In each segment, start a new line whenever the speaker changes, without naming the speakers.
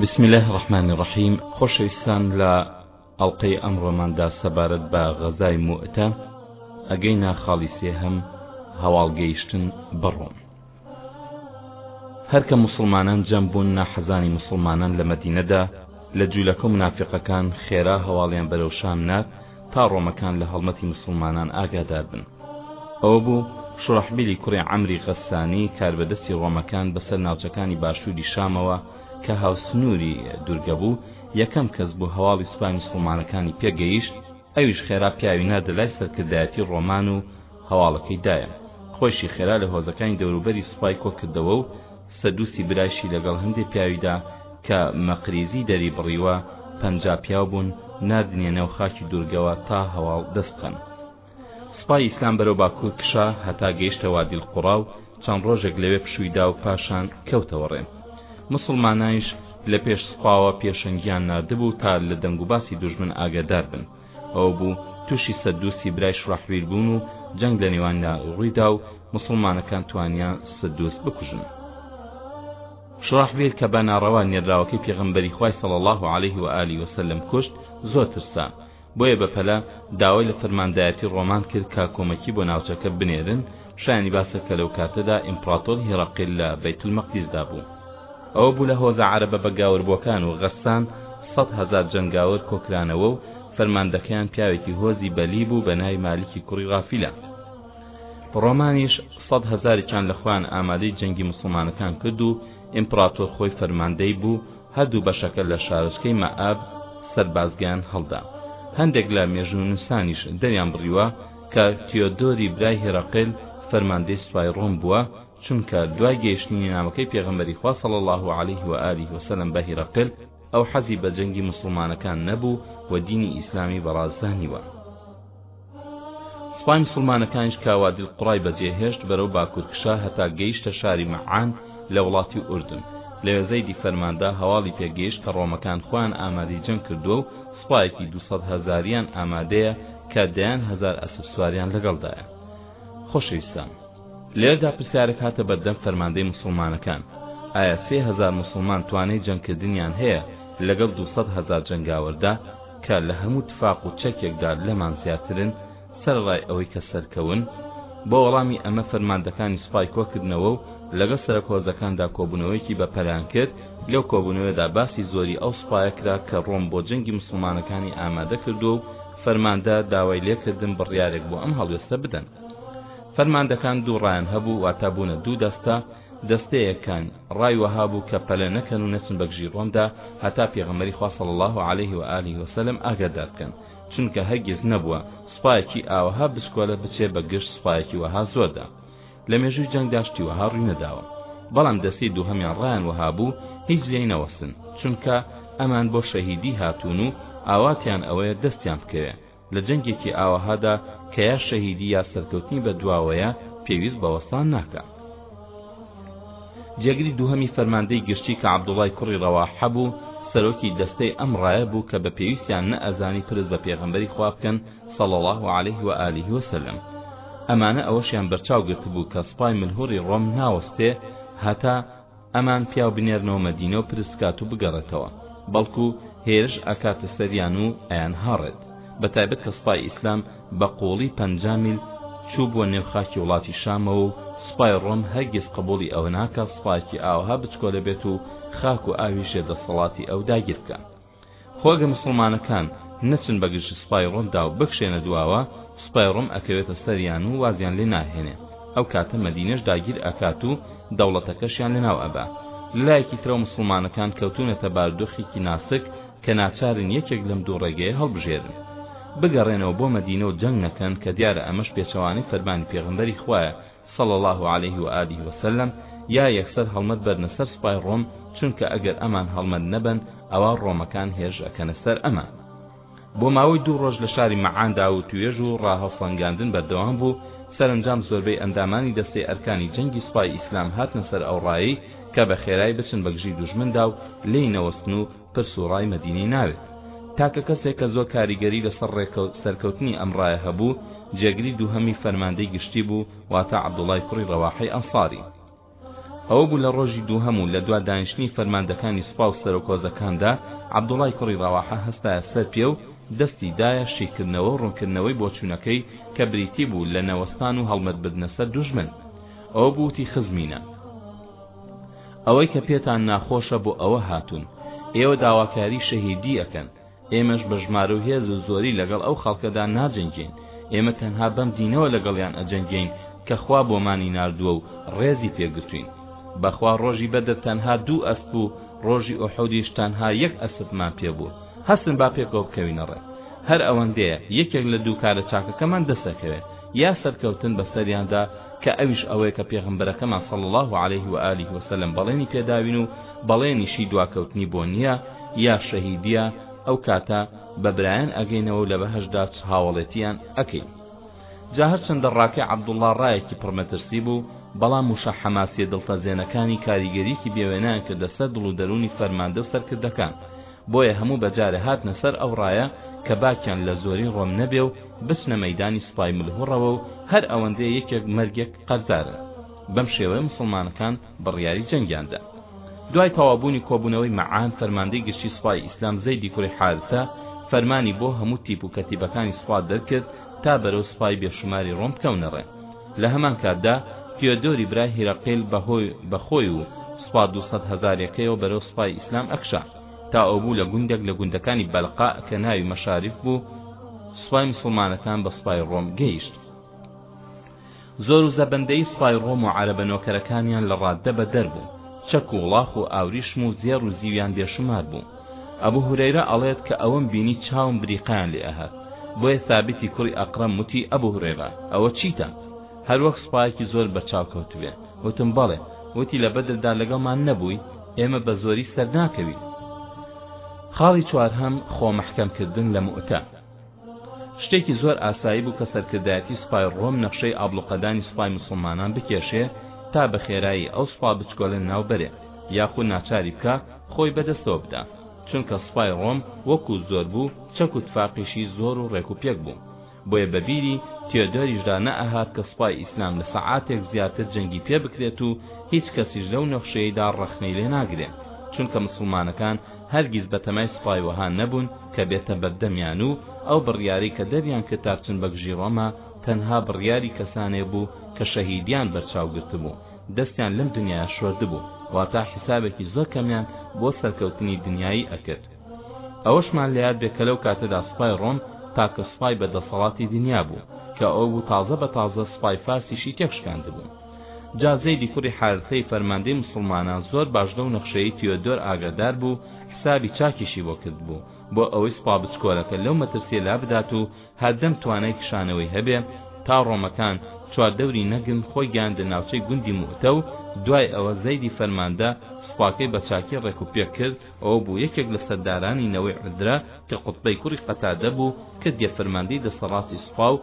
بسم اللە الرحمن الرحیم خۆشەویستان لە ئەڵلقەی ئەمڕۆماندا سەبارەت بە غەزای موئتە ئەگەینا خاڵی سێهەم هەواڵگەیشتن بەڕۆم هەرکە مسلمانان جەم بوون ناحەزانی مسلمانان لە مەدینەدا لە جوولەکە و منافقەکان خێرا هەواڵیان بەرەو شام نارد تا ڕۆمەکان لە هەڵمەتی مسوڵمانان ئاگادار بن. ئەوە بوو شوڕەحبیلی کوڕی عەمری غەسانی کاربەدەستی ڕۆمەکان بەسەر ناوچەکانی باشووری شامەوە کە هاوسنووری دوورگە بوو، یەکەم کەس بوو هەواڵی سوپای مسوڵمانەکانی پێ گەیشت، ئەویش خێرا پیاوی ناردە لای سەرکردایەتی ڕۆمان و هەواڵەکەی دایە. خۆیشی خێرا لە هۆزەکانی دەوروبەری سوپای کۆ کردەوە و، سەدوسی برایشی لەگەڵ هەندێ پیاویدا کە مەقریزی دەریبڕیوە پەنجا پیاو بوون ناردنیە ناو خاکی دورگەوە تا هەواڵ دەست بخەن سوپای ئیسلام بەرەو باکوور کشا هەتا گەیشتە وادی القڕا و چەند ڕۆژێک لەوێ پشوویدا و پاشان کەوتەوە ڕێ موسڵمانایش لە پێش سوپاوە پێشەنگیان ناردبوو تا لە دەنگوباسی دوژمن ئاگادار بن ئەوە بوو تووشی سەدووسی برای شوڕەحبیل بوون و جەنگ لە نێوانیدا ڕووی دا و موسڵمانەکان توانیان سەدووس بکوژن. شوڕەحبیل کە بە ناڕەوا نێرراوەکەی پێغەمبەری خوای صلی اللە علیه و آله و سلم کوشت زۆر ترسا، بۆیە بە پەلە داوای لە فەرماندایەتی ڕۆمان کرد کە کۆمەکی بۆ ناوچەکە بنێرن، شایانی باسە کە لەو کاتەدا ئیمپڕاتۆر هیڕەقل لە بەیت المەقدیسدا بوو. ئەوە بوو لە هۆزە عەرەبە بە گاوربۆکان و غەسان سەد هەزار جەنگاوەر کۆکرانەوە و فەرماندەکەیان پیاوێکی هۆزی بەلی بوو بە ناوی مالیکی کوڕی غافیلە ڕۆمانیش سەد هەزاریان لە خۆیان ئامادەی جەنگی مسڵمانەکان کرد و ئیمپڕاتۆر خۆی فەرماندەی بوو هەردوو بەشەکە لە شارۆچکەی مەئاب سەربازگەیان هەڵدا هەندێک لە مێژوونووسانیش دەریان بڕیوە کە تیۆدۆری برای هێراقل فەرماندەی سوپای ڕۆم بووە چونکە دوای گەیشتنی نامەکەی پێغەمبەری خوا صلی اللە علیه و آله و سلم بە هیرقل ئەو حەزی بە جەنگی موسڵمانەکان نەبوو و دینی ئیسلامی بەڕاست زانیوە. سوپای موسڵمانەکانیش کاوادی القڕای بەجێهێشت بەرەو باکور کشا هەتا گەیشتە شاری مەعان لە وڵاتی ئوردن، لەوێ زەیدی فەرماندە هەواڵی پێ گەیشت کە ڕۆمەکان خۆیان ئامادەی جەنگ کردووە و سوپایەکی دوو سەد هەزاریان ئامادەیە کە دەیان هەزار ئەسپسواریان لەگەڵدایە. خۆشەویستان! لێردا پرسیارێک هاتە بەردەم فەرماندەی موسڵمانەکان، ئایا سێ هەزار موسڵمان توانای جەنگکردنیان هەیە لەگەڵ دوو سەد هەزار جەنگاوەردا کە لە هەموو تفاق و چەکێکدا لەمان زیاترن سەرەڕای ئەوەی کە سەرکەون؟ بۆ وەڵامی ئەمە فەرماندەکانی سوپای کۆکردنەوە و لەگەڵ سەرەک هۆزەکاندا کۆبوونەوەیەکی بەپەلەیان کرد، لەو کۆبوونەوەیەدا باسی زۆری ئەو سوپایە کرا کە ڕۆم بۆ جەنگی موسڵمانەکانی ئامادە کردووە و فەرماندە داوای لێکردن بڕیارێک بۆ ئەم هەڵوێستە بدەن. فەرماندەکان دوو ڕایان هەبوو، واتە بوونە دوو دەستە، دەستەیەکان ڕای وەها بوو کە پەلە نەکەن و نەچن بەگژی ڕۆمدا هەتا پێغەمبەری خوا صلی اللە علیه و آله و سلم ئاگادار بکەن، چونکە هەرگیز نەبووە سوپایەکی ئاوەها بچکۆلە بچێ بە گژ سوپایەکی وەها زۆردا. لە مێژووی جەنگدا شتی وەها ڕووی نەداوە. بەڵام دەستەی دووهەمیان ڕایان وەها بوو هیچ لێی نەوەستن، چونکە ئەمان بۆ شەهیدی هاتوون و ئاواتیان ئەوەیە دەستیان بکەوێ، لە جەنگێکی ئاوەهادا کە یا شەهیدی یا سەرکەوتنی بە دواوەیە پێویست بە وەستان ناکا جێگری دووهەمی فەرماندەی گشتی کە عەبدوڵای کوڕی ڕەواحە بوو سەرۆکی دەستەی ئەم ڕایە بوو کە بە پێویستیان نەئەزانی پرس بە پێغەمبەری خوا بکەن صلی الله علیه و آله وسلم ئەمانە ئەوەشیان بەرچاو گرتبوو کە سپای ملهوڕی ڕۆم ناوەستێ هەتا ئەمان پیاو بنێرنەوە مەدینە و پرس کات و بگەڕێتەوە بەڵکو هێرش ئەکاتە سەریان و ئەیان هاڕێت بەتایبەت کە سوپای ئیسلام بە قووڵی پەنجا میل چووبووە نێو خاکی وڵاتی شامەوە و سوپای ڕۆم هەرگیز قبوڵی ئەوە ناکات سوپایەکی ئاوەها بچکۆلە بێت و خاک و ئاویش لە دەسەڵاتی ئەو داگیر بکات خۆ ئەگەر موسڵمانەکان نەچن بە گژ سوپای ڕۆمدا و بکشێنە دواوە سوپای ڕۆم ئەکەوێتە سەریان و وازیان لێ ناهێنێ ئەو کاتە مەدینەش داگیر ئەکات و دەوڵەتەکەشیان لەناو ئەبا لە لایەکی ترەوە موسڵمانەکان کەوتوونەتە باردۆخێکی ناسک کە ناچارن یەکێک لەم دوو ڕێگەیە هەڵبژێرن بگەڕێنەوە بۆ مەدینە و جەنگ نەکەن کە دیارە ئەمەش پێچەوانەی فەرمانی پێغەمبەری خوایە صلی اللە علیه و آله و سلم، یا یەکسەر هەڵمەت بەرنە سەر سوپای ڕۆم، چونکە ئەگەر ئەمان هەڵمەت نەبەن ئەوا ڕۆمەکان هێرش ئەکەنە سەر ئەمان. بۆ ماوەی دوو ڕۆژ لە شاری مەعان دا وتوێژ و ڕاهەڵسەنگاندن بەردەوام بوو، سەرەنجام زۆربەی ئەندامانی دەستەی ئەرکانی جەنگی سوپای ئیسلام هاتنە سەر ئەو ڕایەی کە بە خێرای بچن بەگژی دوژمندا و لێی نەوەستن و پرس و ڕای مەدینەی ناوێت. تاکە کەسێک کە زۆر کاریگەری لەسەر ڕێکەوت سەرکەوتنی ئەم ڕایە هەبوو، جێگری دووهەمی فەرماندەی گشتی بوو، واتە عەبدوڵای کوڕی ڕەواحەی ئەنساری. ئەوە بوو لە ڕۆژی دووهەم و لە دوا دانیشتنی فەرماندەکانی سوپا و سەرۆک هۆزەکاندا، عەبدوڵای کوڕی ڕەواحە هەستایە سەر پێ و دەستی دایە شیکردنەوە و ڕوونکردنەوەی بۆچوونەکەی کە بریتی بوو لە نەوەستان و هەڵمەت بردنە سەر دوژمن. ئەوە بوو وتی خزمینە. ئەوەی کە پێتان ناخۆشە بۆ ئەوە هاتوون ئێوە داواکاری شەهیدی ئەکەن، ئێمەش بە ژمارە و هێز و زۆری لەگەڵ ئەو خەڵکەدا ناجەنگێین، ئێمە تەنها بەم دینەوە لەگەڵیان ئەجەنگێین کە خوا بۆمانی ناردووە و ڕێزی پێ گرتووین، بەخوا ڕۆژی بەدر تەنها دوو ئەسپ و ڕۆژی ئوحودیش تەنها یەک ئەسپمان پێ بوو، هەستن با پێکەوە بکەوینە ڕێ هەر ئەوەندەیە یەکێک لە دوو کارە چاکەکەمان دەست ئەکەوێ. یا سەرکەوتن بەسەریاندا کە ئەویش ئەوەیە کە پێغەمبەرەکەمان صلی اللە علیه و آله و سلم بەڵێنی پێداوین و بەڵێنیشی دواکەوتنی بۆ نییە یا شەهیدییە ئەو کاتە بە برایان ئەگەینەوە و لە بەهەشتدا چ هاوەڵێتییان ئەکەین جا هەرچەندە ڕاکەی عەبدوڵڵا ڕایەکی پڕ مەترسی بوو بەڵام وشە حەماسیە دڵتەزێنەکانی کاریگەریەکی بێوێنەیان کردە سەر دڵ و دەروونی فەرماندە و سەرکردەکان بۆیە هەموو بە جارێ هاتنە سەر ئەو ڕایە کە باکیان لە زۆری ڕۆم نەبێ و بچنە مەیدانی سوپای ملهوڕەوە و هەر ئەوەندەی یەکێک مەرگێک قەرزارن. بەم شێوەیە موسڵمانەکان بڕیاری جەنگیان دا. دوای تەواوبوونی کۆبوونەوەی مەعان فەرماندەی گشتی سوپای ئیسلام زەیدی کوڕی حارثە فەرمانی بۆ هەموو تیپ و کەتیبەکانی سوپا دەرکرد تا بەرەو سوپای بێشوماری ڕۆم بکەونە ڕێ. لە هەمان کاتدا تیۆدۆری برای هیرەقل بە هۆی بە خۆی و سوپا دوو سەد هەزارێکەیەوە بەرەو سوپای ئیسلام ئەکشا تا ئەوبوو لە گوندێک لە گوندەکانی بەلقاء کە ناوی مەشاریف بوو سوپای مسوڵمانەکان بە سوپای ڕۆم گەیشت زۆر و زەبەندەی سوپای ڕۆم و عەرەبە نۆکەرەکانیان لە ڕاددە بەدەر بوو چەک و وڵاخ و ئاوریشم و زێڕ و زیویان بێشومار بوو ئەبو هورەیرە ئەڵێت کە ئەوەم بینی چاوم بریقەیان لێ ئەهات بۆیە ثابتی کوڕی ئەقرەم وتی ئەبو هورەیرە ئەوە چیتە هەر وەک سوپایەکی زۆر بەرچاو کەوتبێ وتم بەڵێ وتی لە بەدردا لەگەڵمان نەبووی ئێمە بە زۆری سەرناکەوین خاڵی چوارهەم خۆ مەحکەم کردن لە موئتە شتێکی زۆر ئاسایی بوو کە سەرکردایەتی سوپای ڕۆم نەخشەی ئابڵوقەدانی سوپای موسڵمانان بکێشێ تا بە خێرایی ئەو سوپا بچکۆلە ناو بەرێ یاخود ناچاری بکا خۆی بەدەستەوە بدا چونکە سوپای ڕۆم وەکو زۆر بوو چەک و تفاقیشی زۆر و ڕێک و پێک بوو بۆیە بە بیری تیۆدۆریشدا نەئەهات کە سوپای ئیسلام لە سەعاتێک زیاتر جەنگی پێ بکرێت و هیچ کەسیش لەو نەخشەیەدا ڕەخنەی لێ ناگرێ چونکە مسڵمانەکان هەرگیز بەتەمای سوپای وەها نەبوون کە بێتە بەردەمیان و ئەو بڕیارەی کە دەریان کرد تا بچن بە گژی ڕۆما تەنها بڕیاری کەسانێ بوو کە شەهیدیان بەرچاو گرتبوو دەستیان لەم دنیایە شۆردبوو واتا حیسابێکی زۆر کەمیان بۆ سەرکەوتنی دنیایی ئەکرد ئەوەشمان لەیاد بێ کە لەو کاتەدا سوپای ڕۆم تاکە سوپای بە دەسەڵاتی دنیا بوو کە ئەو بوو تازە بە تازە سوپای فارسیشی تێکشکاندبوو جا زەیدی کوڕی حارثەی فەرماندەی موسڵمانان زۆر باش لەو نەخشەیەی تیۆدۆر ئاگادار بوو، حسابی چاکیشی بۆ کردبوو، بۆ ئەوەی سپا بچکۆلەکە لەو مەترسیە لابدات و هەردەم توانای کشانەوەی هەبێ تا ڕۆمەکان چواردەوری نەگرن خۆی گەیاندە ناوچەی گوندی موئتە و دوای ئەوە زەیدی فەرماندە سپاکەی بە چاکی ڕێکوپێک کرد ئەوە بوو یەکێک لە سەردارانی نەوەی عەدرە کە قوتبەی کوڕی قەتادە بوو کردیە فەرماندەی دەسەڵاتی سوپا و،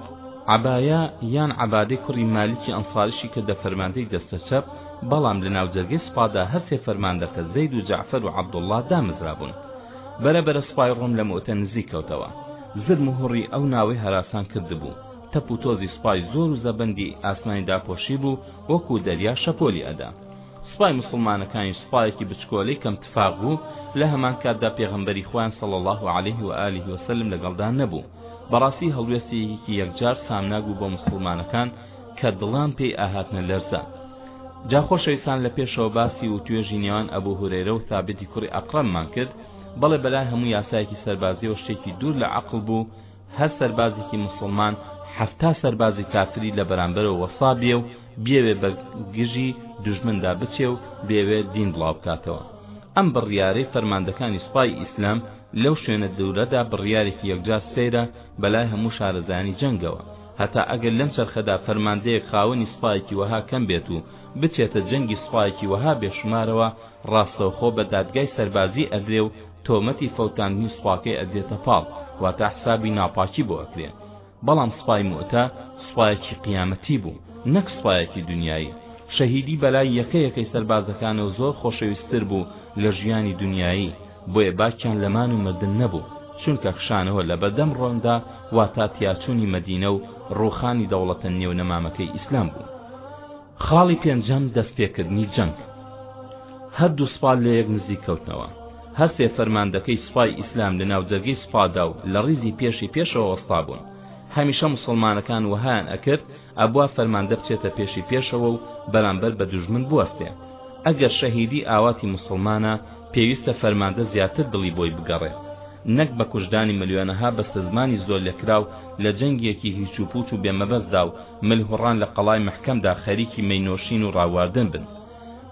عەبایە یان عەبادەی کوڕی مالیکی ئەنساریشی کردە فەرماندەی دەستە چەپ، بەڵام لە ناوجەرگەی سوپادا هەر سێ فەرماندەکە زەید و جەعفەر و عەبدوڵڵا دامەزرابوون. بەرە بەرە سوپای ڕۆم لە موئتە نزیک کەوتەوە. زرم و هوڕی ئەو ناوەی هەراسان کردبوو. تەپ و تۆزی سوپای زۆر و زەبەندی ئاسمانی داپۆشیبوو وەکوو دەریا شەپۆلی ئەدا. سوپای موسڵمانەکانیش سوپایەکی بچکۆلەی کەم تفاق بوو، لە هەمان کاتدا پێغەمبەری خۆیان صلی اللە علیه و آله و سلم لەگەڵدا نەبوو، بەڕاستی هەڵوێستێیهکی یەکجار سامناک بوو بۆ موسڵمانەکان کە دڵان پێی ئاهاتنە لەرزە. جا خۆشەویستان لە پێشەوە باسی وتوێژی نێوان ئەبو هورەیرە و ثابتی کوڕی ئەقرەم مان کرد، بەڵێ بەلای هەموو یاسایەکی سەربازیەوە شتێکی دوور لە عەقڵ بوو، هەر سەربازێکی موسڵمان حەفتا سەربازی کافری لە بەرامبەرەوە وەستابێ و بیەوێ بە گژی دوژمندا بچێ و بیەوێ دین بڵاو بکاتەوە ئەم بڕیارەی فەرماندەکانی سوپای ئیسلام لەو شوێنە دورەدا بڕیارێکی یەکجار سەیرە بەلای هەموو شارەزایانی جەنگەوە هەتا ئەگەر لەم چەرخەدا فەرماندەیەک خاوەنی سوپایەکی وەها کەم بێت و بچێتە جەنگی سوپایەکی وەها بێشومارەوە ڕاستەوخۆ بە دادگای سەربازی ئەدرێ و تۆمەتی فەوتاندنی سوپاکەی ئەدرێتە پاڵ واتا حسابی ناپاکی بۆ ئەکرێ بەڵام سوپای موئتە سوپایەکی قیامەتی بوو نەک سوپایەکی دونیایی شەهیدی بەلای یەکە یەکەی سەربازەکانەوە زۆر خۆشەویست تر بوو لە ژیانی دونیایی بۆیە باکیان لە مان و مردن نەبوو چونکە خشانەوە لە بەردەم ڕۆندا واتا تیاچوونی مەدینە و ڕووخانی دەوڵەتە نێونەمامەکەی ئیسلام بوو. خاڵی پێنجەم، دەستپێکردنی جەنگ. هەردوو سوپا لەیەک نزیک کەوتنەوە. هەرسێ فەرماندەکەی سوپای ئیسلام لە ناوجەرگەی سوپادا و لە ڕیزی پێشی پێشەوە وەستابوون. هەمیشە موسڵمانەکان وەهایان ئەکرد ئەبوا فەرماندە بچێتە پێشی پێشەوە و بەرامبەر بە دوژمن بوەستێ. ئەگەر شەهیدی ئاواتی موسڵمانە، پێویستە فەرماندە زیاتر دڵی بۆی بگەڕێ. نەک بە کوژرانی ملیۆنەها بەستەزمانی زۆرلێکراو لە جەنگێکی هیچوپوچ و بێمەبەستدا و مل هوڕان لە قەڵای مەحکەمدا خەریکی مەی نۆشین و ڕاواردن بن.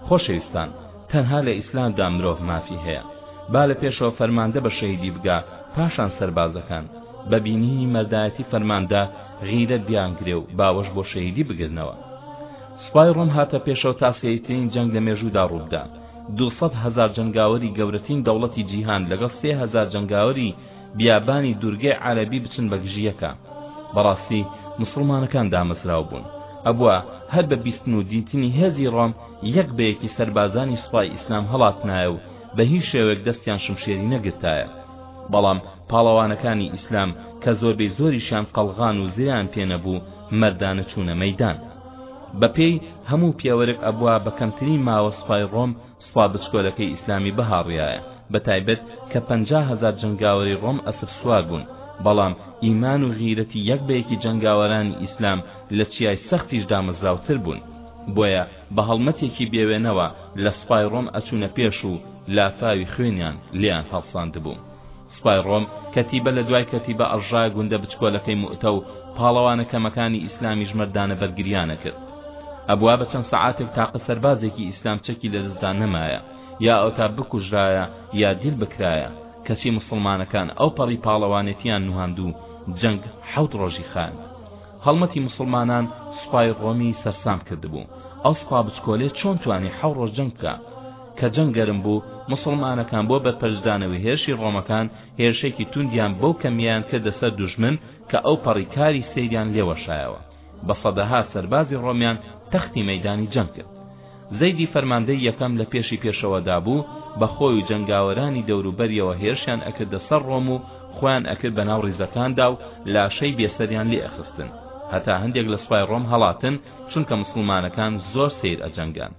خۆشەویستان، تەنها لە ئیسلامدا مرۆڤ مافی هەیە. با لە پێشەوە فەرماندە بە شەهیدی بگا، پاشان سەربازەکان. بە بینینی مەردایەتی فەرماندە، غیرەت بیانگرێ و باوەش بۆ شەهیدی بگرنەوە. سوپای ڕۆم هاتە پێشەوە تا سەیرترین جەنگ لە مێژوودا ڕووبدا. دوو سەد هەزار جەنگاوەری گەورەترین دەوڵەتی جیهان لەگەڵ سێ هەزار جەنگاوەری بیابانی دورگەی عەرەبی بچن بە گژیەکە بەڕاستی موسڵمانەکان دامەزراو بوون ئەبوا هەر بە بیستن و دیتنی هێزی ڕۆم یەک بە یەکی سەربازانی سوپای ئیسلام هەڵاتنایە و بە هیچ شێوەیەک دەستیان شمشێری نەگرتایە بەڵام پاڵەوانەکانی ئیسلام کە زۆربەی زۆریشیان قەڵغان و زێیان پێ نەبوو مەردانە چوونە مەیدان بەپێی هەموو پێوەرێک ئەبوا بە کەمترین ماوە سوپای ڕۆم خوا بچکۆلەکەی ئیسلامی بهاڕیایە بەتایبەت کە پەنجا هەزار جەنگاوەری ڕۆم ئەسپ سوار بوون بەڵام ئیمان و غیرەتی یەک بە یەکی جەنگاوەرانی ئیسلام لە چیای سەختیش دامەزراوتر بوون بۆیە بە هەڵمەتێکی بێوێنەوە لە سوپای ڕۆم ئەچوونە پێش و لافاوی خوێنیان لێیان هەڵساندبوو سوپای ڕۆم کەتیبە لە دوای کەتیبە ئەڕژا گوندە بچکۆلەکەی موئتە و پاڵەوانە کەمەکانی ئیسلامیش مەردانە بەرگریانە کرد ئەبوا بە چەند سەعاتێک تاقە سەربازێکی ئیسلام چەکی لە دەستدا نەمایە یا ئەوتا بکوژرایە یا دیل بکرایە کەچی مسڵمانەکان ئەو پەڕی پاڵەوانێتیان نوهاند و جەنگ حەوت ڕۆژی خان هەڵمەتی مسلمانان سوپای ڕۆمی سەرسام کردبوو ئەو سوپا بچکۆلێ چۆن توانی حەو ڕۆژ جەنگ بکە کە جەنگ گەرم بوو، موسڵمانەکان بۆ بەرپەرچدانەوەی هێرشی ڕۆمەکان، هێرشێکی توندیان بەو کەمییەیان کردە سەر دوژمن کە ئەوپەڕی کاری سەیریان لێ وەشایەوە. بە سەدەها سەربازی ڕۆمیان تەختی مەیدانی جەنگ کرد. زەیدی فەرماندەی یەکەم لە پێشی پێشەوەدا بوو، بە خۆی و جەنگاوەرانی دەوروبەریەوە هێرشیان ئەکردە سەر ڕۆم و خۆیان ئەکرد بە ناو ڕیزەکاندا و لاشەی بێسەریان لێ ئەخستن هەتا هەندێک لە سوپای ڕۆم هەڵاتن چونکە مسوڵمانەکان زۆر سەیر ئەجەنگان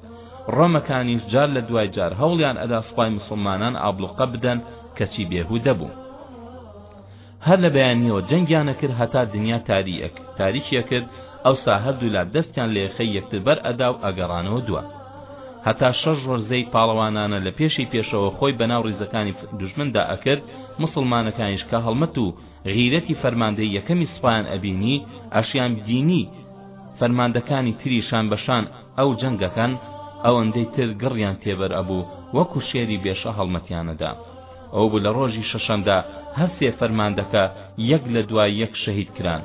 ڕۆمەکانیش جار لە دوای جار هەوڵیان ئەدا سوپای مسوڵمانان ئابڵوقە بدەن کەچی بێهودە بوو هەر لە بەیانیەوە جەنگیانە کرد هەتا دنیا تاریەک تاریکیە کرد ئەوسا هەردوولا دەستیان لە یەخەی یەکتر بەر ئەدا و ئەگەڕانەوە دووە هەتا شەش ڕۆژ زەی پاڵەوانانە لە پێشی پێشەوە خۆی بەناو ڕیزەکانی دوژمندا ئەکرد مسلمانەکانیش کە هەڵمەت و غیرەتی فەرماندەی یەکەمی سوپایان ئەبینی ئەشیان بدینی فەرماندەکانی تری شان بە شان ئەو جەنگ دەکەن ئەوەندەی تر گڕیان تێبەر ئەبوو وەکو شێری بێشە هەڵمەتیان ئەدا ئەوەبوو لە ڕۆژی شەشەمدا هەر سێ فەرماندەکە یەک لە دوای یەک شەهید کران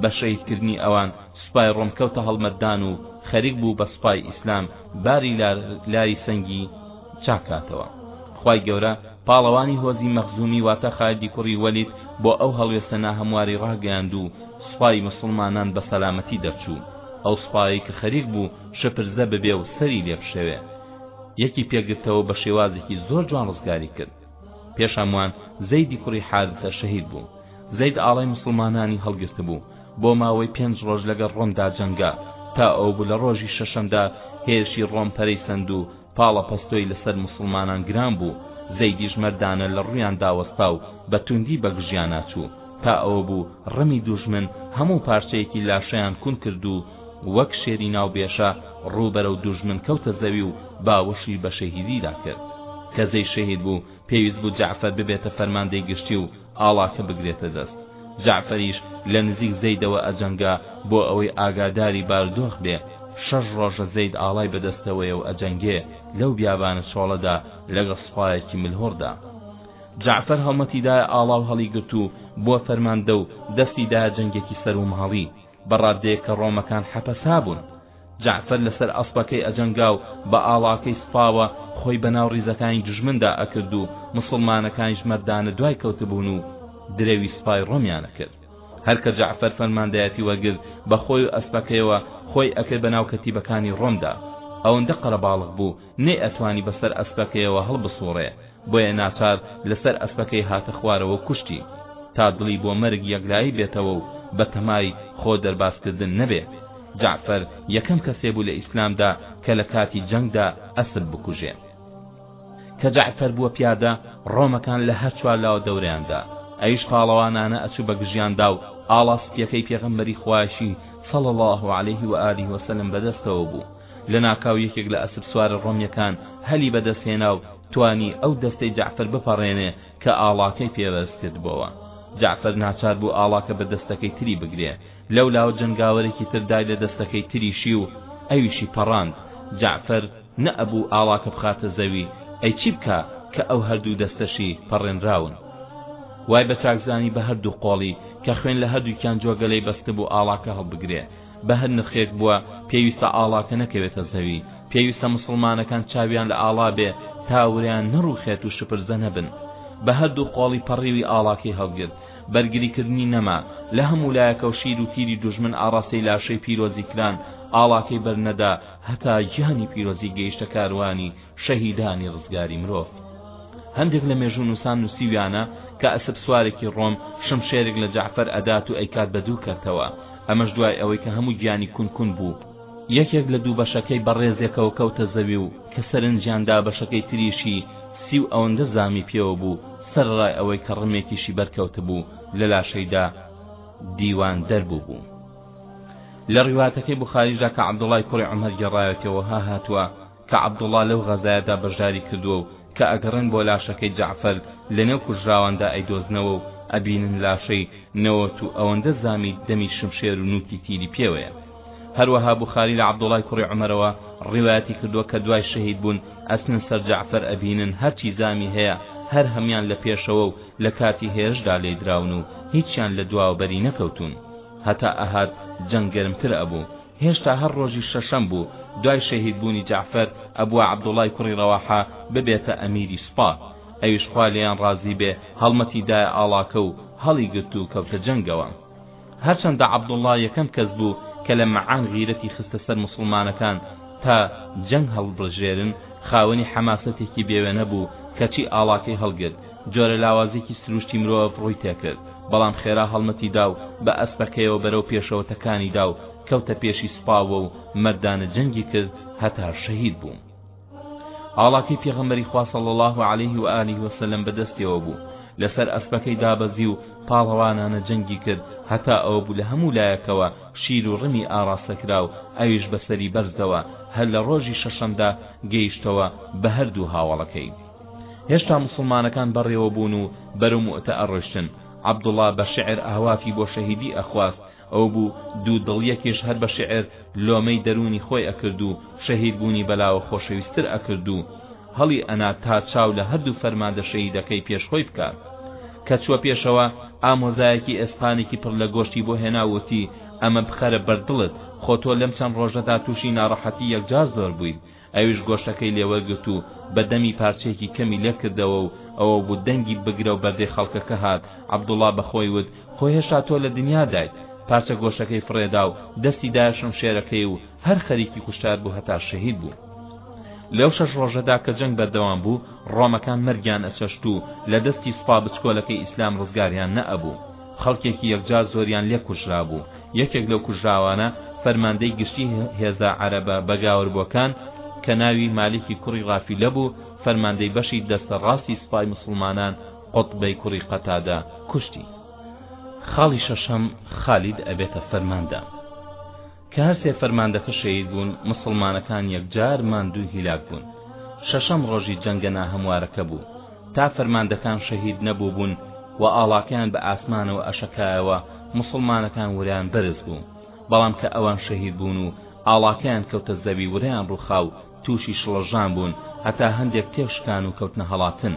بە شەهید کردنی ئەوان سوپای ڕۆم کەوتە هەڵمەتدان و خەریک بوو بە سوپای ئیسلام باری لاری سەنگی چاک کاتەوە خوای گەورە پاڵەوانی هۆزی مەخزومی واتە خالیدی کوڕی وەلید بۆ ئەو هەڵوێستە ناهەموارەی ڕاگەیاند و سوپای موسڵمانان بە سەلامەتی دەرچوو ئەو سوپایەی کە خەریک بوو شپرزە ببێ و سەری لێ بشێوێ یەکی پێگرتەوە بە شێوازێکی زۆر جوان ڕزگاری کرد پێش هەمووان زەیدی کوڕی حارثە شەهید بوو زەید ئاڵای موسڵمانانی هەڵگرتبوو بۆ ماوەی پێنج ڕۆژ لەگەڵ ڕۆمدا جەنگا تا ئەو بوو لە ڕۆژی شەشەمدا هێرشی ڕۆم پەرەی سەند و پاڵەپەستۆی لەسەر موسڵمانان گران بوو، زەیدیش مەردانە لە ڕوویاندا وەستا و بە توندی بەگژیانا چوو، تا ئەوە بوو ڕمی دوژمن هەموو پارچەیەکی لاشەیان کون کرد و وەک شێری ناو بێشە ڕوو بەرەو دوژمن کەوتە زەوی و باوەشی بە شەهیدیدا کرد. کە زەی شەهید بوو، پێویست بوو جەعفەر ببێتە فەرماندەی گشتی و ئاڵاکە بگرێتە دەست. جەعفەریش لە نزیک زەیدەوە ئەجەنگا بۆ ئەوەی ئاگاداری بارودۆخ بێ. شەش ڕۆژە زەید ئاڵای بە دەستەوەیە و ئەجەنگێ لەو بیابانە چۆڵەدا لەگەڵ سوپایەکی ملهوڕدا. جەعفەر هەڵمەتی دایە ئاڵا و هەڵیگرت و بووە فەرماندە و دەستی دایە جەنگێکی سەروماڵی. بە ڕاددەیەک کە ڕۆمەکان حەپەسا بوون. جەعفەر لە سەر ئەسپەکەی ئەجەنگا و بە ئاڵاکەی سپاوە خۆی بە ناو ڕیزەکانی دوژمندا ئەکرد و موسڵمانەکانیش مەردانە دوای کەوتبوون و درەوی سپای ڕۆمیان ئەکرد. هەر کە جەعفەر فەرماندایەتی وەرگرت بە خۆی و ئەسپەکەیەوە خۆی ئەکرد بە ناو کەتیبەکانی ڕۆمدا. ئەوەندە قەرەباڵغ بوو نەیئەتوانی بە سەر ئەسپەکەیەوە هەڵبسووڕێ. بۆیە ناچار لەسەر ئەسپەکەی هاتە خوارەوەو کوشتی، تا دڵی بۆ مەرگ یەکلایی بێتەوەو بەتەمای خۆ دەربازکردن نەبێ، جەعفەر یەکەم کەسێ بوو لە ئیسلامدا کە لە کاتی جەنگدا ئەسپ بکوژێ. کە جەعفەر بووە پیادە، ڕۆمەکان لە هەر چوار لاوە دەورەیان دا، ئەویش پاڵەوانانە ئەچوو بە گژیاندا و ئاڵا سپییەکەی پێغەمبەری خوایشی صلی اللە علیه و آله و سلم بەدەستەوە بوو، لەناکاو یەکێک لە ئەسپسوارە ڕۆمیەکان هەلی بەدەستهێنا و توانی ئەو دەستەی جەعفەر بپەڕێنێ کە ئاڵاکەی پێبەرزکردبۆوە. جەعفەر ناچار بوو ئاڵاکە بە دەستەکەی تری بگرێ. لەولاوە جەنگاوەرێکی تر دای لە دەستەکەی تریشی و ئەویشی پەڕاند. جەعفەر نەئەبوو ئاڵاکە بخاتە زەوی، ئەی چی بکا کە ئەو هەردوو دەستەشی پەڕێنراون؟ وای بە چاک زانی بە هەردوو قۆڵی کە خوێن لە هەردووکیان جۆگەلەی بەستبوو ئاڵاکە هەڵبگرێ. بەهەر نرخێک بووە پێویستە ئاڵاکە نەکەوێتە زەوی، پێویستە موسڵمانەکان چاویان لە ئاڵا بێ تا ورەیان نەڕووخێت و شپرزە نەبن. بە هەردوو قۆڵی پەڕیوی ئاڵاکەی هەڵگرت، بەرگریکردنی نەما، لە هەموو لایەکەوە شیر و تیری دوژمن ئاڕاستەی لاشەی پیرۆزی کران، ئاڵاکەی بەرنەدا هەتا گیانی پیرۆزی گەیشتە کاروانی شەهیدانی ڕزگاری مرۆڤ هەندێک لە مێژوو نووسان نووسیویانە کە ئەسپ سوارێکی ڕۆم شمشێرێک لە جەعفەر ئەدات و ئەیکات بە دوو کەرتەوە ئەمەش دوای ئەوەی کە هەموو گیانی کون کون بوو یەکێک لە دوو بەشەکەی بەڕێزێکەوە کەوتە زەوی و کە سەرنجیان دا بەشەکەی تریشی سی و ئەوەندە زامی پێوە بوو سەرڕای ئەوەی کە ڕمێکیشی بەرکەوتبوو لە لاشەیدا دیوان دەربوو بوو لە ڕیواتەکەی بخاریشدا کە عەبدوڵای کوڕی عمر گێڕایەتەوە ها هاتووە کە عەبدوڵڵا لەو غەزایەدا بەشداری کردووە و کە ئەگەڕێن بۆ لاشەکەی جەعفەر لەنێو کوژراواندا ئەیدۆزنەوە و ئەبینن لاشەی نەوەت و ئەوەندە زامی دەمی شمشێر و نووکی تیری پێوەیە هەروەها بوخاری لە عەبدوڵای کوڕی عومەرەوە ڕیوایەتی کردووە کە دوای شەهید بوون ئەسنن سەر جەعفەر ئەبینن هەرچی زامی هەیە هەر هەمان لە پێشەوە و لە کاتی هێرشدا لێی دراون و هیچیان لە دواوە بەری نەکەوتوون هەتا ئەهات جەنگ گەرمتر ئەبوو هێشتا هەر ڕۆژی شەشەم بوو دوای شەهید بوونی جەعفەر ئەبوا عەبدوڵای کوڕی ڕەواحە ببێتە ئەمیری سوپا ئەویش خوا لێیان ڕازی بێ هەڵمەتی دایە ئاڵاکە و هەڵی گرت و کەوتە جەنگەوە هەرچەندە عەبدوڵا یەکەم کەس بوو کە لە مەعان غیرەتی خستە سەر موسڵمانەکان تا جەنگ هەڵبژێرن خاوەنی حەماسەتێکی بێوێنە بوو کەچی ئاڵاکەی هەڵگرت جۆرە لاوازیەکی سروشتی مرۆڤ ڕووی تێکرد، بەڵام خێرا هەڵمەتی دا و بە ئەسپەکەیەوە بەرەو پێشەوە تەکانی دا و کەوتە پێشی سوپاوە و مەردانە جەنگی کرد هەتا شەهید بوو. ئاڵاکەی پێغەمبەری خوا صلی اللە علیه و آله و سلم بە دەستیەوە بوو، لەسەر ئەسپەکەی دابەزی و پاڵەوانانە جەنگی کرد هەتا ئەوە بوو لە هەموو لایەکەوە شیر و ڕمی ئاڕاستە کرا و ئەویش بە سەری بەرزەوە هەر لە ڕۆژی شەشەمدا گەیشتەوە بە هەردوو هاوەڵەکەی. هێشتا موسڵمانەکان بەڕێوە بوون و بەرەو موئتە ئەڕۆشتن، عەبدوڵا بە شعر ئاهوافی بۆ شەهیدی ئەخواست، ئەو بوو دوو دڵیەکیش هەر بە شعر لۆمەی دەروونی خۆی ئەکرد و شەهید بوونی بەلاوە خۆشەویستر ئەکرد و هەڵی ئەنا تا چاو لە هەردوو فەرماندە شەهیدەکەی پێش خۆی بکات. کە چووە پێشەوە، ئامۆزایەکی ئێسقانێکی پڕ لە گۆشتی بۆ هێنا و وتی، ئەمە بخەرە بەر دڵت، خۆ تۆ لەم چەند ڕۆژەدا تووشی ناڕەحەتی یەکجار زۆر بوویت، ئەویش گۆشەکەی لێ وەرگرت و بە دەمی پارچەیەکی کەمی لێ کردەوە و ئەوە بوو دەنگی بگرە و بەردەی خەڵکەکە هات، عەبدوڵڵا بە خۆی وت، خۆ هێشتا تۆ لە دنیا دایت! پارچە گۆشەکەی فڕێ دا و دەستی دایە شمشێرەکەی و هەر خەریکی کوشتار بوو هەتا شەهید بوو. لەو شەش ڕۆژەدا کە جەنگ بەردەوام بوو، ڕۆمەکان مەرگیان ئەچەشت و لە دەستی سوپا بچکۆلەکەی ئیسلام ڕزگاریان نەئەبوو. خەڵکێکی یەکجار زۆریان لێ کوژرابوو، یەکێک لەو کوژراوانە فەرماندەی گشتی هێزە عەرەبە بەگاوربووەکان کە ناوی مالیکی کوڕی ڕافیلە بوو، فەرماندەی بەشی دەستە ڕاستی سوپای موسڵمانان قوتبەی کوڕی قەتادە کوشتی. خاڵی شەشەم، خالید ئەبێتە فەرماندە. کە هەر سێ فەرماندەکە شەهید بوون، موسڵمانەکان یەکجار ماندوو هیلاک بوون. شەشەم ڕۆژی جەنگە ناهەموارەکە بوو، تا فەرماندەکان شەهید نەبووبوون و ئاڵاکەیان بە ئاسمانەوە ئەشەکایەوە، موسڵمانەکان ورەیان بەرز بوو، بەڵام کە ئەوان شەهید بوون و ئاڵاکەیان کەوتە زەوی ورەیان ڕووخا و تووشی شڵەژان بوون، هەتا هەندێک تێکشکان و کەوتنە هەڵاتن.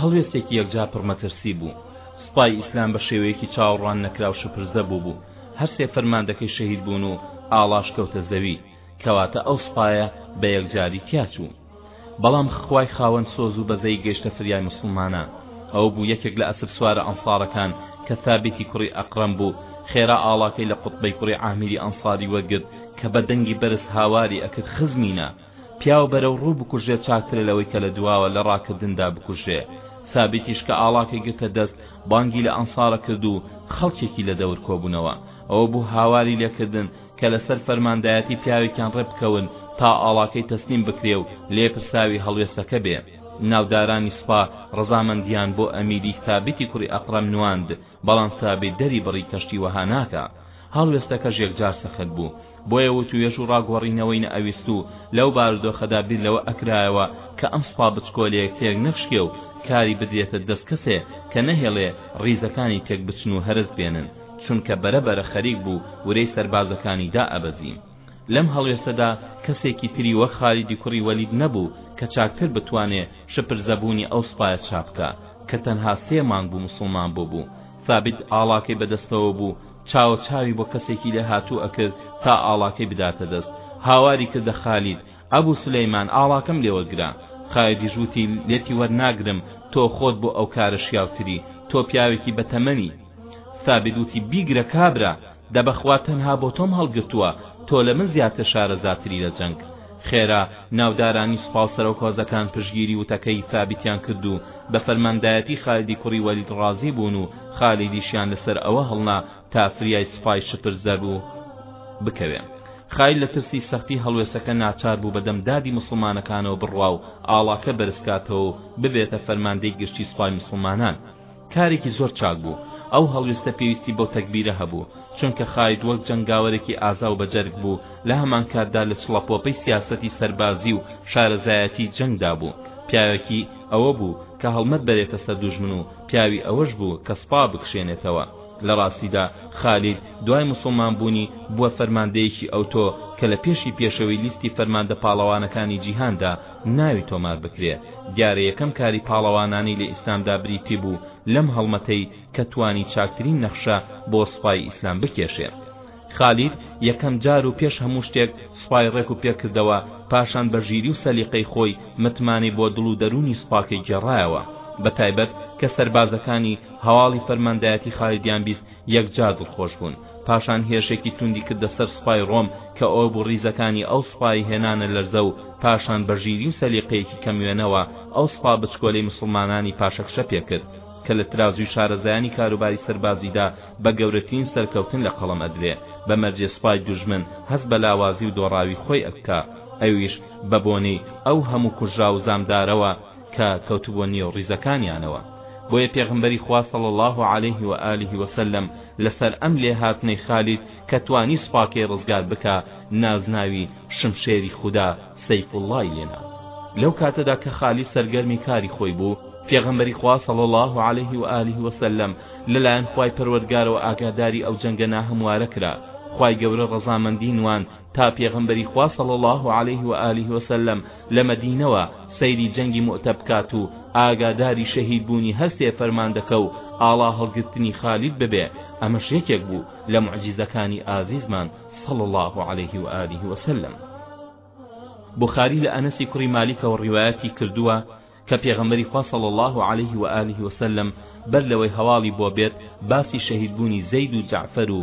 هەڵوێستێکی یەکجار پڕمەترسی بوو. سوپای ئیسلام بە شێوەیەکی چاوەڕوان نەکراو شپرزە بووبوو. هەر سێ فەرماندەکەی شەهید بوون و ئاڵاش کەوتە زەوی کەواتە ئەو سوپایە بە یەکجاری تیا چوو بەڵام خوای خاوەن سۆز و بەزەیی گەیشتە فریای موسڵمانان ئەو بوو یەکێک لە ئەسپ سوارە ئەنصارەکان کە ثابتی کوڕی ئەقرەم بوو خێرا ئاڵاکەی لە قوتبەی کوڕی عامیری ئەنصاری وەرگرت کە بە دەنگی بەرز هاواری ئەکرد خزمینە پیاو بەرەو ڕوو بکوژرێ چاکترە لەوەی کە لە دواوە لە ڕاکردندا بکوژرێ. سابیتیش کە ئاڵاکەی گرتە دەست بانگی لە ئەنسارە کرد و خەڵکێکی لە دەور کۆبوونەوە. ئەوە بوو هاواری لێ کردن کە لە سەر فەرماندایەتی پیاوێکیان ڕێ بکەون تا ئاڵاکەی تەسلیم بکرێ و لێپرساوی هەڵوێستەکە بێ. ناودارانی سوپا ڕەزامەندییان بۆ ئەمیری سابیتی کوڕی ئەقرەم نواند. بەڵام سابیت دەری بڕی کەشتی وەها ناکا. هەڵوێستەکەش یەکجار سەخت بوو. بۆیە وتووێژ و ڕاگۆڕینەوەی نەئەویستوو، لەو بارودۆخەدا بیر لەوە ئەکرایەوە کە ئەم سپا بچکۆلەیە تێک نەکشکێ و کاری بدرێتە دەست کەسێ کە نەهێڵێ ڕیزەکانی تێک بچن و هەرەس بێنن، چونکە بەرەبەرە خەریک بوو ورەی سەربازەکانی دائەبەزی. لەم هەڵوێستەدا کەسێکی تری وەک خالیدی کوڕی وەلید نەبوو کە چاکتر بتوانێ شپرزە بوونی ئەو سوپایە چا بکا کە تەنها سێ مانگ بوو موسڵمان بۆبوو. ثابت ئاڵاکەی بە دەستەوە بوو چاوە چاوی بۆ کەسێکی لێهاتوو ئەکرد تا ئاڵاکەی بداتە دەست. هاواری کردە خالید، ئەبوو سولەیمان ئاڵاکەم لێ وەرگرە. خالیدیش وتی، لێتی وەرناگرم، تۆ خۆت بۆ ئەو کارە شیاوتری، تۆ پیاوێکی بە تەمەنی. ثابت وتی، بیگرە کابرا! دە بەخوا تەنها بۆ تۆم هەڵگرتووە تۆ لە من زیاتر شارەزاتری لە جەنگ خێرا ناودارانی سوپا و سەرۆک هۆزەکان پشتگیری وتەکەی ثابتیان کرد و بە فەرماندایەتی خالیدی کوڕی وەلید ڕازی بوون و خالیدیشیان لەسەر ئەوە هەڵنا تا فریای سوپای شپر زەب و بکەوێ خایل لە ترسی سەختی هەڵوێسەکە ناچار بوو بەدەم دادی موسڵمانەکانەوە بڕوا و ئاڵاکە بەرزکاتەوە و ببێتە فەرماندەی گشتی سوپای موسڵمانان کارێکی زۆر چاک بوو، ئەو هەڵوێستە پێویستی بەو تەگبیرە هەبوو، چونکە خالید وەک جەنگاوەرێکی ئازا و بەجەرگ بوو، لە هەمانکاتدا لە چڵەپۆپەی سیاسەتی سەربازی و شارەزایەتیی جەنگدا بوو، پیاوێکی ئەوە بوو کە هەڵمەت بەرێتە سەر دوژمن و پیاوی ئەوەش بوو کە سپا بکشێنێتەوە. لە ڕاستیدا خالید دوای موسڵمان بوونی بووە فەرماندەیەکی ئەوتۆ کە لە پێشی پێشەوەی لیستی فەرماندە پاڵەوانەکانی جیهاندا، ناوی تۆمار بکرێ، دیارە یەکەم کاری پاڵەوانانی لە ئیسلامدا بریتی بوو لەم هەڵمەتەی کە توانی چاکترین نەخشە بۆ سوپای ئیسلام بکێشێ. خالید یەکەم جار و پێش هەموو شتێک سوپای ڕێک و پێک کردەوە، پاشان بە ژیری و سەلیقەی خۆی متمانەی بۆ دڵ و دەروونی سوپاکەی گێڕایەوە، بە تایبەت کە سەربازەکانی هەواڵی فەرماندایەتی خالیدیان بیست یەکجار دڵخۆش بوون. پاشان هێرشێکی توندی کردە سەر سوپای ڕۆم کە ئەو بوو ڕیزەکانی ئەو سوپای هێنانە لەرزە و پاشان بە ژیری و سەلیقەیەکی کەم وێنەوە ئەو سوپا بچکۆلەی مسوڵمانانی پاشەکشە پێکرد کە لە ترازوی شارەزایانی کاروباری سەربازیدا بە گەورەترین سەرکەوتن لە قەڵەم ئەدرێ بە مەرجێ سوپای دوژمن هەست بە لاوازی و دۆڕاوی خۆی ئەکا ئەویش بە بۆنەی ئەو هەموو کوژرا و زامدارەوە کە کەوتبووە نێو ڕیزەکانیانەوە بۆیە پێغمبەری خوا صلی الله علیه و آله وسلم لەسەر ئەم لێهاتنەی خالید کە توانی سوپاکەی ڕزگار بکا نازناوی، شمشێری خودا، سیف اللە، ی لێنا. لەو کاتەدا کە خالید سەرگەرمی کاری خۆی بوو، پێغەمبەری خوا صلی اللە علیه و آله و سلم لەلایەن خوای پەروەردگارەوە ئاگاداری ئەو جەنگە ناهەموارە کرا، خوای گەورە ڕەزامەندی نواند تا پێغەمبەری خوا صلی اللە علیه و آله و سلم لە مەدینەوە سەیری جەنگی موئتە بکات و ئاگاداری شەهید بوونی هەر سێ فەرماندەکە و ئاڵا هەڵگرتنی خالید ببێ ئەمەش یەکێک بوو لە موعجیزەکانی ئازیزمان صلی اللە علیه و آله و سلم بوخاری لە ئەنەسی کوڕی مالیکەوە ڕیوایەتی کردووە کە پێغەمبەری خوا صلی اللە علیه و آله و سلم بەر لەوەی هەواڵی بۆ بێت باسی شەهید بوونی زەید و جەعفەر و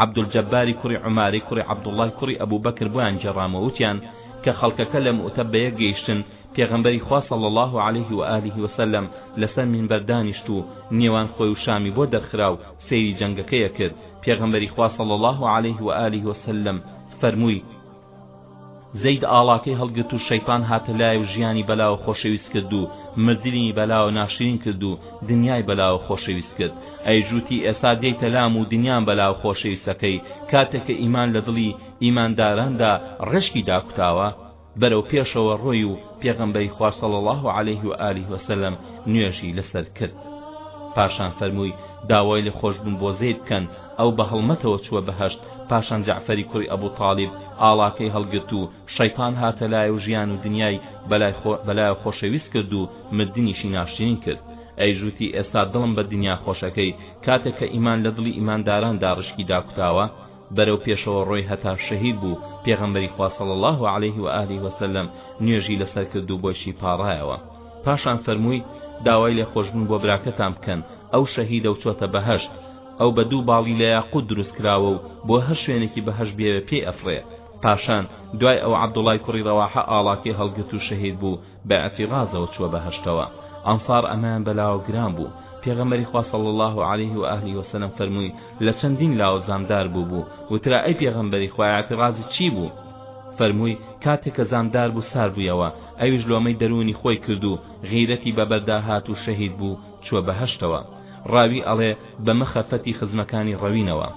عەبدولجەباری کوڕی عوماری کوڕی عەبدوڵڵای کوڕی ئەبوبەکر بۆیان گێڕام و وتیان کە خەڵکەکە لە موئتە بە یەک گەیشتن پێغەمبەری خوا صلی اللە علیه و آله و سلم لەسەر مینبەر دانیشت و نێوان خۆی و شامی بۆ دەرخرا و سەیری جەنگەکەی ئەکرد پێغەمبەری خوا صلی اللە علیه و آله و سلم فەرمووی زەید ئاڵاکەی هەڵگرت و شەیتان هاتە لای و ژیانی بەلاوە خۆشەویست کرد و مردنی بەلاوە ناشرین کرد و دنیای بەلاوە خۆشەویست کرد ئەی جووتی ئێستا دێیتە لام و دنیام بەلاوە خۆشەویستەکەی کاتێک کە ئیمان لە دڵی ئیمانداراندا ڕێشکی داکوتاوە بەرەو پێشەوە ڕۆی و پێغەمبەری خوا صلی اللە علیه و آله و سلم نوێژی لەسەر کرد پاشان فەرمووی داوای لێخۆشبوون بۆ زەید بکەن ئەو بە هەڵمەتەوە چووە بەهەشت، پاشان جەعفەری کوڕی ئەبو تالیب ئاڵاکەی هەڵگرت و شەیتان هاتە لایەو ژیان و دنیای بە لایەو خۆشەویست کرد و مردنیشی ناشرین کرد. ئەویش وتی، ئێستا دڵم بە دنیا خۆشەکەی، کاتێک کە ئیمان لە دڵی ئیمانداراندا ڕیشکی داکوتاوە، بەرەو پێشەوە ڕۆی هەتا شەهید بوو، پێغەمبەری خوا صلی اللە علیه و آله و سلم نوێژی لەسەر کرد و بۆیشی پاڕایەوە. پاشان فەرمووی، داوای لێخۆشبوون بۆ براکەتان بکەن، ئەو شەهیدەو چۆتە بەهەشت. ئەو بە دوو باڵی لە یاقووت دروست کراوە و بۆ هەر شوێنێکی بە هەش بێوێ پێی ئەفڕێ. پاشان دوای ئەو عەبدوڵڵای کوڕی ڕەواحە ئاڵاکەی هەڵگرت و شەهید بوو، بە ئیعتیقازەوە چووە بەهەشتەوە. ئەنسار ئەمەیان بە لاوە گران بوو. پێغەمبەری خوا صلی اللە علیه و آله و سلم فەرمووی لە چەندین لاوە زامدار بووبوو. وترا ئەی پێغەمبەری خوا ئیعتیقازی چی بوو؟ فەرمووی کاتێ کە زامدار بوو سار بوویەوە، ئەویش لۆمەی دەروونی خۆی کرد و غیرەتی بە بەردا هات و شەهید بوو، چوە بەهەشتەوە ڕاوی ئەڵێ بە مەخە فەتی خزمەکانی ڕەوینەوە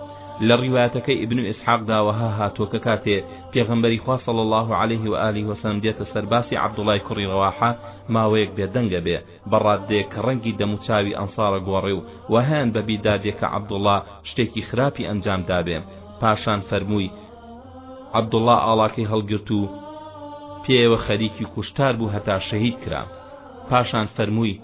لە ڕیوایەتەکەی ابن اسحاق دا وەها هاتوە کە کاتێ پێغەمبەری خوا صلی اللە علیه و آله وسلم دێتە سەر باسی عبداللە کوڕی رواحە ماوەیەک بێ دەنگ ئەبێ بە ڕاددەیەک کە ڕەنگی دەم و چاوی ئەنصار ئەگۆڕێ و وەهایان بە بیر دا دێ کە عبداللە شتێکی خراپی ئەنجام دابێ پاشان فەرمووی عبداللە ئاڵاکەی هەڵگرت و پێیەوە خەریکی کوشتار بوو هەتا شەهید کرا پاشان فەرمووی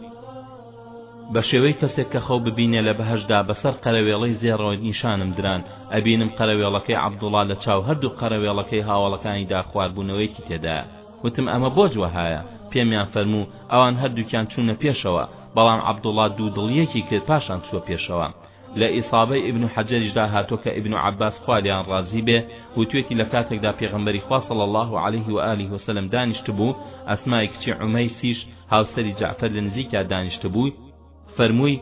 بە شێوەی کەسێک کە خەو ببینێ لە بەهەشدا بەسەر قەرەوێڵەی زێڕەوە نیشانم دران ئەبینم قەرەوێڵەکەی عەبدوڵا لە چاو هەردوو قەرەوێڵەکەی هاوەڵەکانیدا خواربوونەوەیەکی تێدایە وتم ئەمە بۆ جوەهایە پێمیان فەرموو ئەوان هەردووکیان چوونە پێشەوە بەڵام عەبدوڵا دوو دڵیەکی کرد پاشان چووە پێشەوە لە ئیصابەی ابن حەجەریشدا هاتووە کە ابن عباس خوا لێیان ڕازی بێ وتوێتی لە کاتێکدا پێغەمبەری خوا صلی اللە علیه و آله و سلم دانیشتبوو ئەسمای کچی عومیسیش هاوسەری جەعفەر لە نزیکیا دانیشتبوو فەرمووی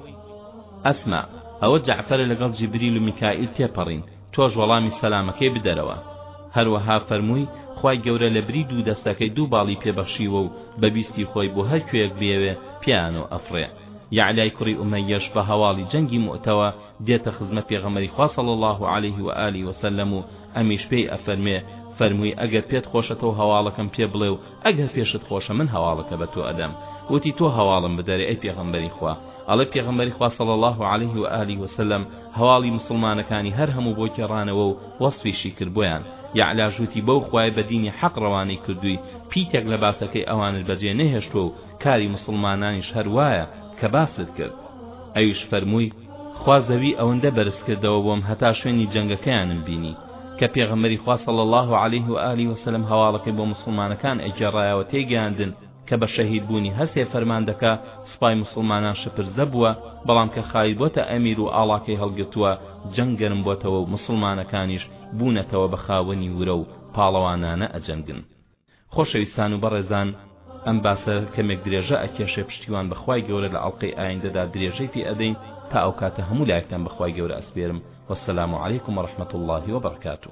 ئەسما ئەوە جەعفەرە لەگەڵ جیبریل و میکائیل تێپەڕین تۆش وەڵامی سەلامەکەی بدەرەوە هەروەها فەرمووی خوای گەورە لە بری دوو دەستەکەی دوو باڵی پێبەخشیوە و بە ویستی خۆی بۆ هەر کوێیەک بیەوێ پیانۆ ئەفڕێ یەعلای کوڕی ئومەییەش بە هەواڵی جەنگی موئتەوە دێتە خزمەت پێغەمبەری خوا صلی اللە علیه و آله و سلم و ئەمیش پێی ئەفەرموێ، فەرمووی ئەگەر پێت خۆشە تۆ هەواڵەکەم پێ بڵێ و ئەگەر پێشت خۆشە من هەواڵەکە بە تۆ ئەدەم. وتی تۆ هەواڵم بدەرێ ئەی پێغەمبەری خوا. ئەڵێ پێغەمبەری خوا صلی اللە علیه و آله و سلم هەواڵی موسڵمانەکانی هەر هەموو بۆ گێڕانەوە و وەسفیشی کرد بۆیان. یەعلاش وتی بەو خوای بە دینی حەق ڕەوانەی کردووی پیتێک لە باسەکەی ئەوانت بەجێ نەهێشتووە و کاری موسڵمانانیش هەر وایە کە باست کرد ئەویش فەرمووی خوا زەوی ئەوەندە بەرز کردەوە بۆم هەتا شوێنی جەنگەکەیانم بینی کە پێغەمبەری خوا صلی الله علیه و آله و سلم هەواڵەکەی بۆ موسڵمانەکان ئەگێڕایەوە تێگەیاندن کە بە شەهید بوونی هەرسێ فەرماندەکە سوپای موسڵمانان شپرزە بووە بەڵام کە خالید بۆتە ئەمیر و ئاڵاکەی هەڵگرتووە جەنگ گەرم بۆتەوە و موسڵمانەکانیش بوونەتەوە بە خاوەنی ورە و پاڵەوانانە ئەجەنگن خۆشەویستان و بەڕێزان ئەم باسە کەمێک درێژە ئەکێشێ پشتیوان بە خوای گەورە لە ئەڵقەی ئایندەدا درێژەی پێ ئەدەین تا ئەوکاتە هەموو لایەکتان بە خوای گەورە ئەسپێرم والسلام علیکم ورحمة اللە وبرکاته.